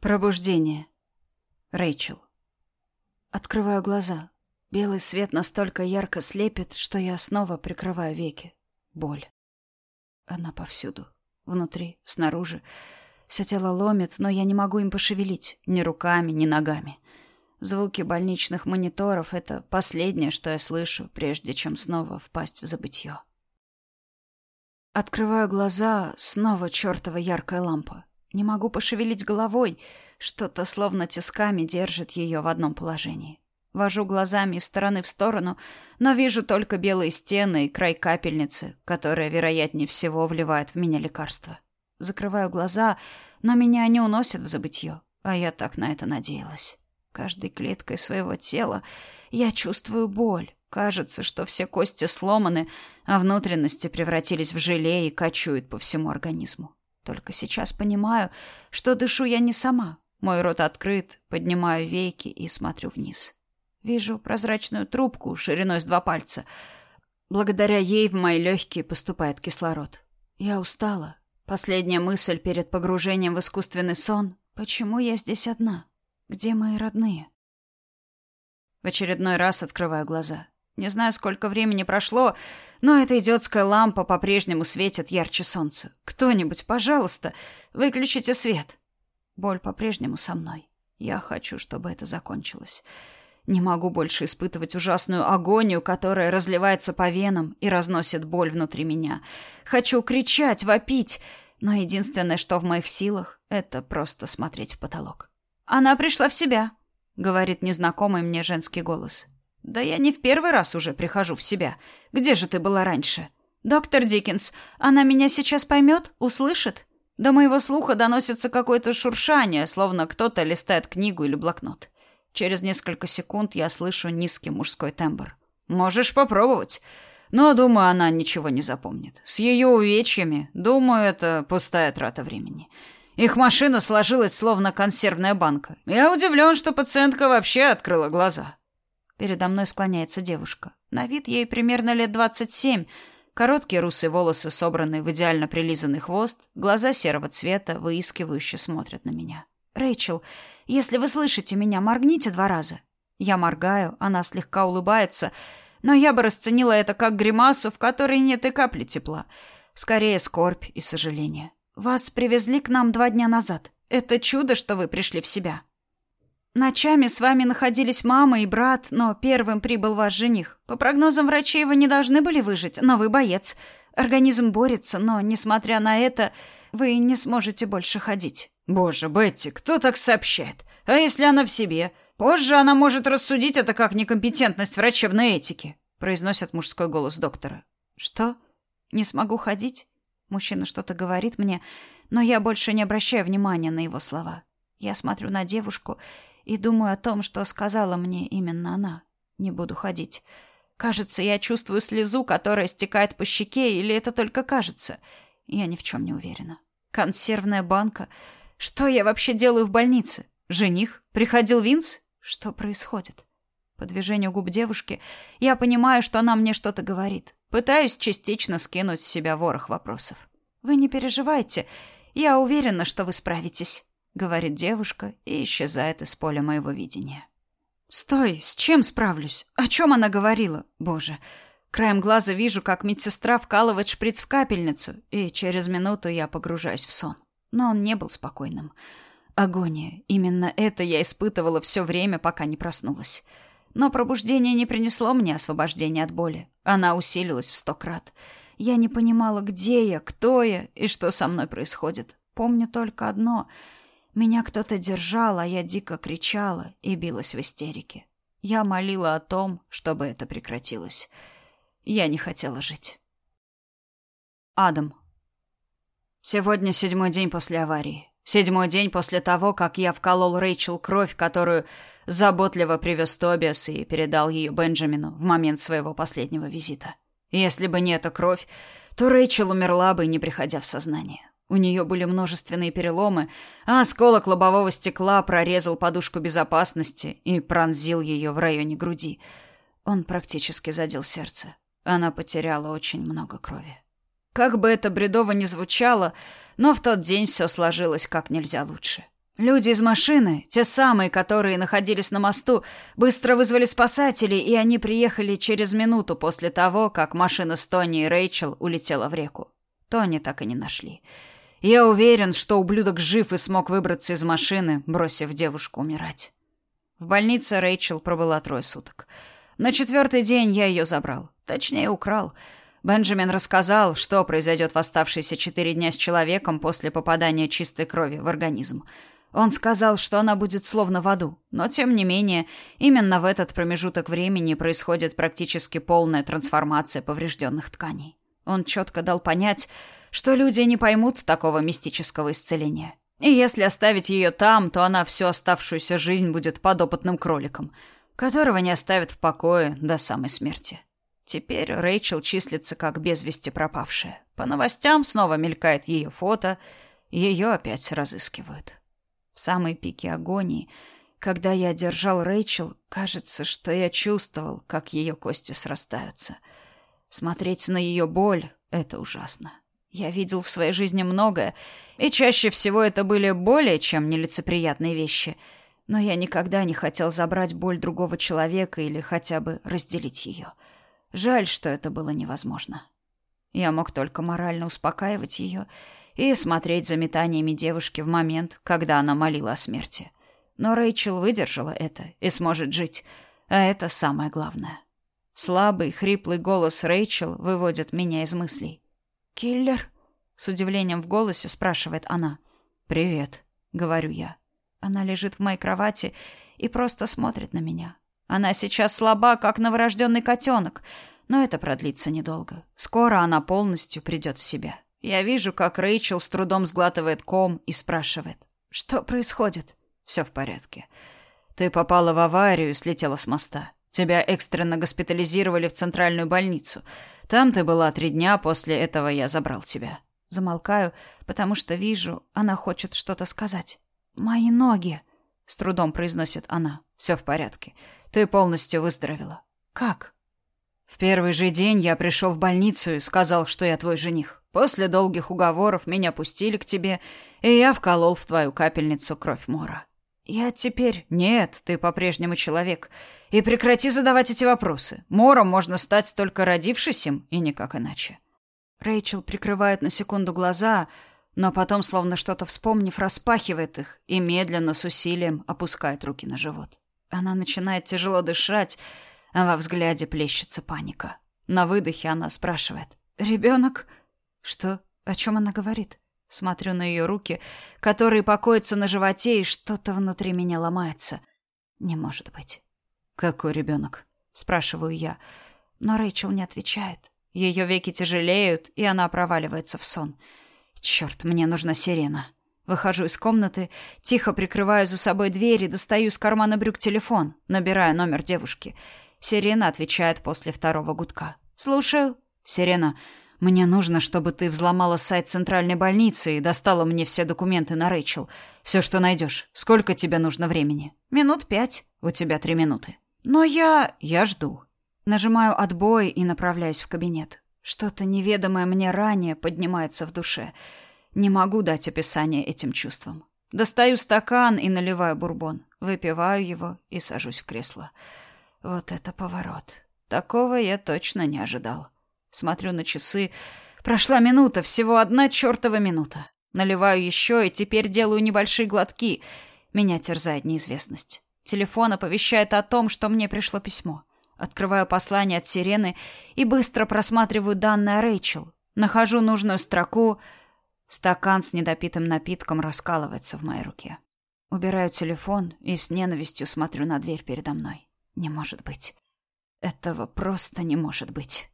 Пробуждение. Рэйчел. Открываю глаза. Белый свет настолько ярко слепит, что я снова прикрываю веки. Боль. Она повсюду. Внутри, снаружи. Все тело ломит, но я не могу им пошевелить. Ни руками, ни ногами. Звуки больничных мониторов — это последнее, что я слышу, прежде чем снова впасть в забытье. Открываю глаза, снова чертова яркая лампа. Не могу пошевелить головой, что-то словно тисками держит ее в одном положении. Вожу глазами из стороны в сторону, но вижу только белые стены и край капельницы, которая, вероятнее всего, вливает в меня лекарство. Закрываю глаза, но меня не уносят в забытье, а я так на это надеялась. Каждой клеткой своего тела я чувствую боль. Кажется, что все кости сломаны, а внутренности превратились в желе и кочуют по всему организму. Только сейчас понимаю, что дышу я не сама. Мой рот открыт, поднимаю веки и смотрю вниз. Вижу прозрачную трубку шириной с два пальца. Благодаря ей в мои легкие поступает кислород. Я устала. Последняя мысль перед погружением в искусственный сон — почему я здесь одна? Где мои родные? В очередной раз открываю глаза. Не знаю, сколько времени прошло, но эта идиотская лампа по-прежнему светит ярче солнца. Кто-нибудь, пожалуйста, выключите свет. Боль по-прежнему со мной. Я хочу, чтобы это закончилось. Не могу больше испытывать ужасную агонию, которая разливается по венам и разносит боль внутри меня. Хочу кричать, вопить, но единственное, что в моих силах, это просто смотреть в потолок. Она пришла в себя, говорит незнакомый мне женский голос. Да я не в первый раз уже прихожу в себя. Где же ты была раньше? Доктор Диккенс, она меня сейчас поймет, услышит? До моего слуха доносится какое-то шуршание, словно кто-то листает книгу или блокнот. Через несколько секунд я слышу низкий мужской тембр. Можешь попробовать. Но, думаю, она ничего не запомнит. С ее увечьями, думаю, это пустая трата времени. Их машина сложилась словно консервная банка. Я удивлен, что пациентка вообще открыла глаза. Передо мной склоняется девушка. На вид ей примерно лет двадцать семь. Короткие русые волосы, собранные в идеально прилизанный хвост, глаза серого цвета, выискивающе смотрят на меня. «Рэйчел, если вы слышите меня, моргните два раза». Я моргаю, она слегка улыбается, но я бы расценила это как гримасу, в которой нет и капли тепла. Скорее, скорбь и сожаление. «Вас привезли к нам два дня назад. Это чудо, что вы пришли в себя». Ночами с вами находились мама и брат, но первым прибыл ваш жених. По прогнозам врачей вы не должны были выжить, но вы боец. Организм борется, но, несмотря на это, вы не сможете больше ходить. Боже, Бетти, кто так сообщает? А если она в себе? Позже она может рассудить это как некомпетентность врачебной этики, произносит мужской голос доктора. Что? Не смогу ходить? Мужчина что-то говорит мне, но я больше не обращаю внимания на его слова. Я смотрю на девушку и думаю о том, что сказала мне именно она. Не буду ходить. Кажется, я чувствую слезу, которая стекает по щеке, или это только кажется. Я ни в чем не уверена. Консервная банка. Что я вообще делаю в больнице? Жених? Приходил Винс? Что происходит? По движению губ девушки я понимаю, что она мне что-то говорит. Пытаюсь частично скинуть с себя ворох вопросов. Вы не переживайте. Я уверена, что вы справитесь говорит девушка и исчезает из поля моего видения. Стой, с чем справлюсь? О чем она говорила? Боже, краем глаза вижу, как медсестра вкалывает шприц в капельницу, и через минуту я погружаюсь в сон. Но он не был спокойным. Агония. Именно это я испытывала все время, пока не проснулась. Но пробуждение не принесло мне освобождения от боли. Она усилилась в сто крат. Я не понимала, где я, кто я и что со мной происходит. Помню только одно — меня кто-то держал, а я дико кричала и билась в истерике. Я молила о том, чтобы это прекратилось. Я не хотела жить. Адам. Сегодня седьмой день после аварии. Седьмой день после того, как я вколол Рэйчел кровь, которую заботливо привез Тобиас и передал ее Бенджамину в момент своего последнего визита. Если бы не эта кровь, то Рэйчел умерла бы, не приходя в сознание. У нее были множественные переломы, а осколок лобового стекла прорезал подушку безопасности и пронзил ее в районе груди. Он практически задел сердце. Она потеряла очень много крови. Как бы это бредово ни звучало, но в тот день все сложилось как нельзя лучше. Люди из машины, те самые, которые находились на мосту, быстро вызвали спасателей, и они приехали через минуту после того, как машина с Тони и Рэйчел улетела в реку. Тони так и не нашли. Я уверен, что ублюдок жив и смог выбраться из машины, бросив девушку умирать. В больнице Рэйчел пробыла трое суток. На четвертый день я ее забрал. Точнее, украл. Бенджамин рассказал, что произойдет в оставшиеся четыре дня с человеком после попадания чистой крови в организм. Он сказал, что она будет словно в аду, но тем не менее, именно в этот промежуток времени происходит практически полная трансформация поврежденных тканей. Он четко дал понять, что люди не поймут такого мистического исцеления. И если оставить ее там, то она всю оставшуюся жизнь будет подопытным кроликом, которого не оставят в покое до самой смерти. Теперь Рэйчел числится как без вести пропавшая. По новостям снова мелькает ее фото, ее опять разыскивают. В самой пике агонии, когда я держал Рэйчел, кажется, что я чувствовал, как ее кости срастаются. Смотреть на ее боль — это ужасно. Я видел в своей жизни многое, и чаще всего это были более чем нелицеприятные вещи, но я никогда не хотел забрать боль другого человека или хотя бы разделить ее. Жаль, что это было невозможно. Я мог только морально успокаивать ее и смотреть за метаниями девушки в момент, когда она молила о смерти. Но Рэйчел выдержала это и сможет жить, а это самое главное. Слабый, хриплый голос Рэйчел выводит меня из мыслей. «Киллер?» — с удивлением в голосе спрашивает она. «Привет», — говорю я. Она лежит в моей кровати и просто смотрит на меня. Она сейчас слаба, как новорожденный котенок, но это продлится недолго. Скоро она полностью придет в себя. Я вижу, как Рэйчел с трудом сглатывает ком и спрашивает. «Что происходит?» «Все в порядке. Ты попала в аварию и слетела с моста. Тебя экстренно госпитализировали в центральную больницу. Там ты была три дня, после этого я забрал тебя». Замолкаю, потому что вижу, она хочет что-то сказать. «Мои ноги», — с трудом произносит она. «Все в порядке. Ты полностью выздоровела». «Как?» «В первый же день я пришел в больницу и сказал, что я твой жених. После долгих уговоров меня пустили к тебе, и я вколол в твою капельницу кровь Мора. Я теперь... Нет, ты по-прежнему человек. И прекрати задавать эти вопросы. Мором можно стать только родившись им, и никак иначе. Рэйчел прикрывает на секунду глаза, но потом, словно что-то вспомнив, распахивает их и медленно, с усилием, опускает руки на живот. Она начинает тяжело дышать, а во взгляде плещется паника. На выдохе она спрашивает. «Ребенок?» Что? О чем она говорит? Смотрю на ее руки, которые покоятся на животе, и что-то внутри меня ломается. Не может быть. Какой ребенок? Спрашиваю я. Но Рэйчел не отвечает. Ее веки тяжелеют, и она проваливается в сон. Черт, мне нужна сирена. Выхожу из комнаты, тихо прикрываю за собой дверь и достаю из кармана брюк телефон, набираю номер девушки. Сирена отвечает после второго гудка. «Слушаю». «Сирена, мне нужно, чтобы ты взломала сайт центральной больницы и достала мне все документы на Рэйчел. Все, что найдешь. Сколько тебе нужно времени? Минут пять. У тебя три минуты. Но я... Я жду. Нажимаю отбой и направляюсь в кабинет. Что-то неведомое мне ранее поднимается в душе. Не могу дать описание этим чувствам. Достаю стакан и наливаю бурбон. Выпиваю его и сажусь в кресло. Вот это поворот. Такого я точно не ожидал. Смотрю на часы. Прошла минута, всего одна чертова минута. Наливаю еще и теперь делаю небольшие глотки. Меня терзает неизвестность. Телефон оповещает о том, что мне пришло письмо. Открываю послание от Сирены и быстро просматриваю данные о Рэйчел. Нахожу нужную строку. Стакан с недопитым напитком раскалывается в моей руке. Убираю телефон и с ненавистью смотрю на дверь передо мной. Не может быть. Этого просто не может быть.